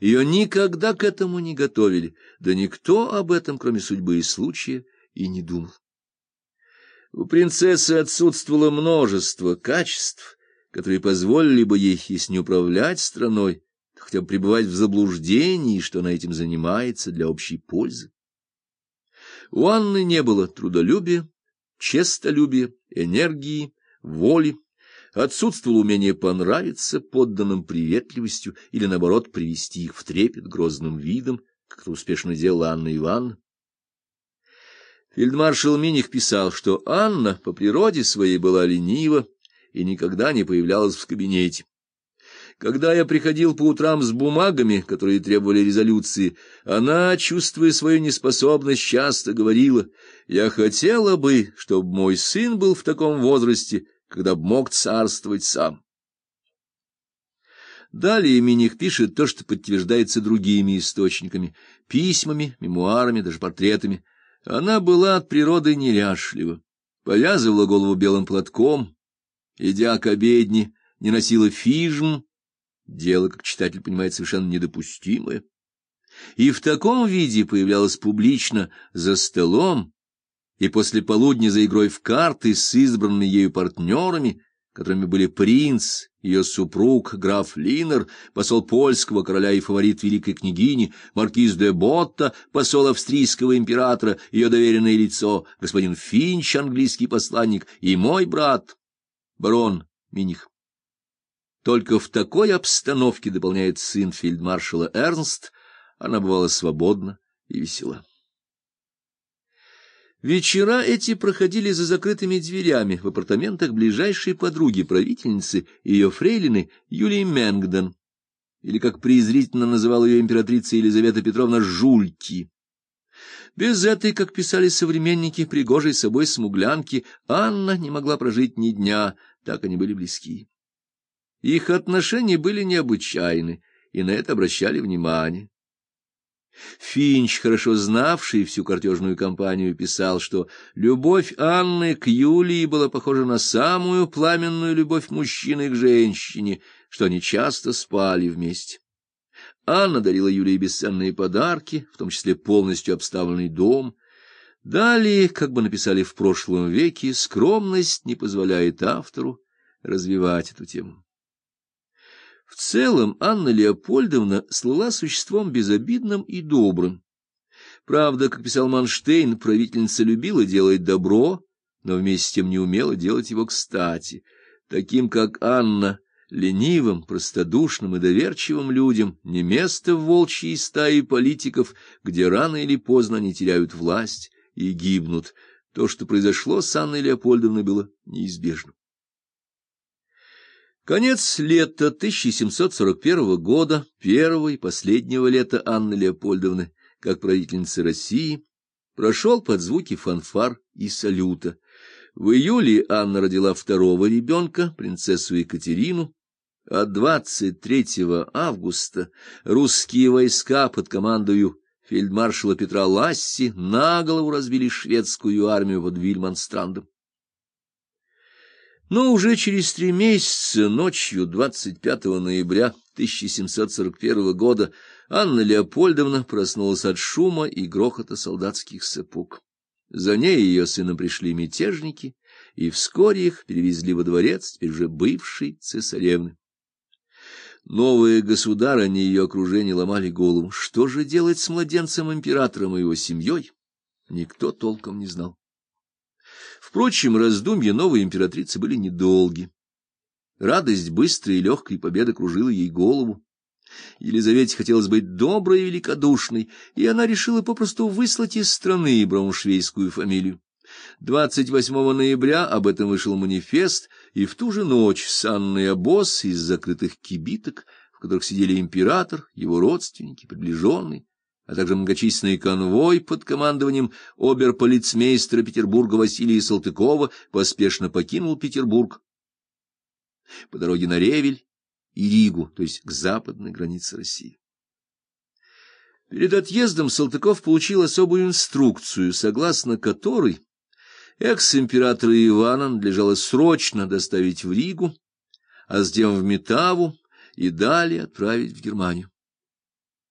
Ее никогда к этому не готовили, да никто об этом, кроме судьбы и случая, и не думал. У принцессы отсутствовало множество качеств, которые позволили бы ей, если не управлять страной, хотя бы пребывать в заблуждении, что она этим занимается для общей пользы. У Анны не было трудолюбия, честолюбия, энергии, воли, отсутствовало умение понравиться подданным приветливостью или, наоборот, привести их в трепет грозным видом, как это успешно делала Анна Ивановна. Фельдмаршал Миних писал, что Анна по природе своей была ленива и никогда не появлялась в кабинете. Когда я приходил по утрам с бумагами, которые требовали резолюции, она, чувствуя свою неспособность, часто говорила, «Я хотела бы, чтобы мой сын был в таком возрасте, когда б мог царствовать сам». Далее Миних пишет то, что подтверждается другими источниками, письмами, мемуарами, даже портретами – она была от природы неряшлива, повязывала голову белым платком, идя к обедне, не носила фижм, дело, как читатель понимает, совершенно недопустимое, и в таком виде появлялась публично за столом, и после полудня за игрой в карты с избранными ею партнерами, которыми были принц, ее супруг, граф Линер, посол польского короля и фаворит великой княгини, маркиз де Ботта, посол австрийского императора, ее доверенное лицо, господин Финч, английский посланник, и мой брат, барон Миних. Только в такой обстановке, дополняет сын фельдмаршала Эрнст, она бывала свободна и весела. Вечера эти проходили за закрытыми дверями в апартаментах ближайшей подруги правительницы, ее фрейлины Юлии Мэнгдон, или, как презрительно называла ее императрица Елизавета Петровна, Жульки. Без этой, как писали современники, пригожей собой смуглянки, Анна не могла прожить ни дня, так они были близки. Их отношения были необычайны, и на это обращали внимание. Финч, хорошо знавший всю картежную компанию, писал, что любовь Анны к Юлии была похожа на самую пламенную любовь мужчины к женщине, что они часто спали вместе. Анна дарила Юлии бесценные подарки, в том числе полностью обставленный дом. Далее, как бы написали в прошлом веке, скромность не позволяет автору развивать эту тему. В целом Анна Леопольдовна слыла существом безобидным и добрым. Правда, как писал Манштейн, правительница любила делать добро, но вместе с тем не умела делать его кстати. Таким, как Анна, ленивым, простодушным и доверчивым людям не место в волчьей стае политиков, где рано или поздно они теряют власть и гибнут. То, что произошло с Анной Леопольдовной, было неизбежно. Конец лета 1741 года, первого и последнего лета Анны Леопольдовны, как правительницы России, прошел под звуки фанфар и салюта. В июле Анна родила второго ребенка, принцессу Екатерину, а 23 августа русские войска под командою фельдмаршала Петра Ласси на голову разбили шведскую армию под Вильманстрандом. Но уже через три месяца, ночью 25 ноября 1741 года, Анна Леопольдовна проснулась от шума и грохота солдатских сапог. За ней и ее сына пришли мятежники, и вскоре их перевезли во дворец, теперь уже бывшей цесаревны. Новые государыни ее окружение ломали голову. Что же делать с младенцем-императором и его семьей? Никто толком не знал. Впрочем, раздумья новой императрицы были недолги. Радость быстрой и легкой победы кружила ей голову. Елизавете хотелось быть доброй и великодушной, и она решила попросту выслать из страны брауншвейскую фамилию. 28 ноября об этом вышел манифест, и в ту же ночь санный обоз из закрытых кибиток, в которых сидели император, его родственники, приближенные, а также многочисленный конвой под командованием оберполицмейстера Петербурга Василия Салтыкова поспешно покинул Петербург по дороге на Ревель и Ригу, то есть к западной границе России. Перед отъездом Салтыков получил особую инструкцию, согласно которой экс-императора Ивана надлежало срочно доставить в Ригу, а затем в Метаву и далее отправить в Германию.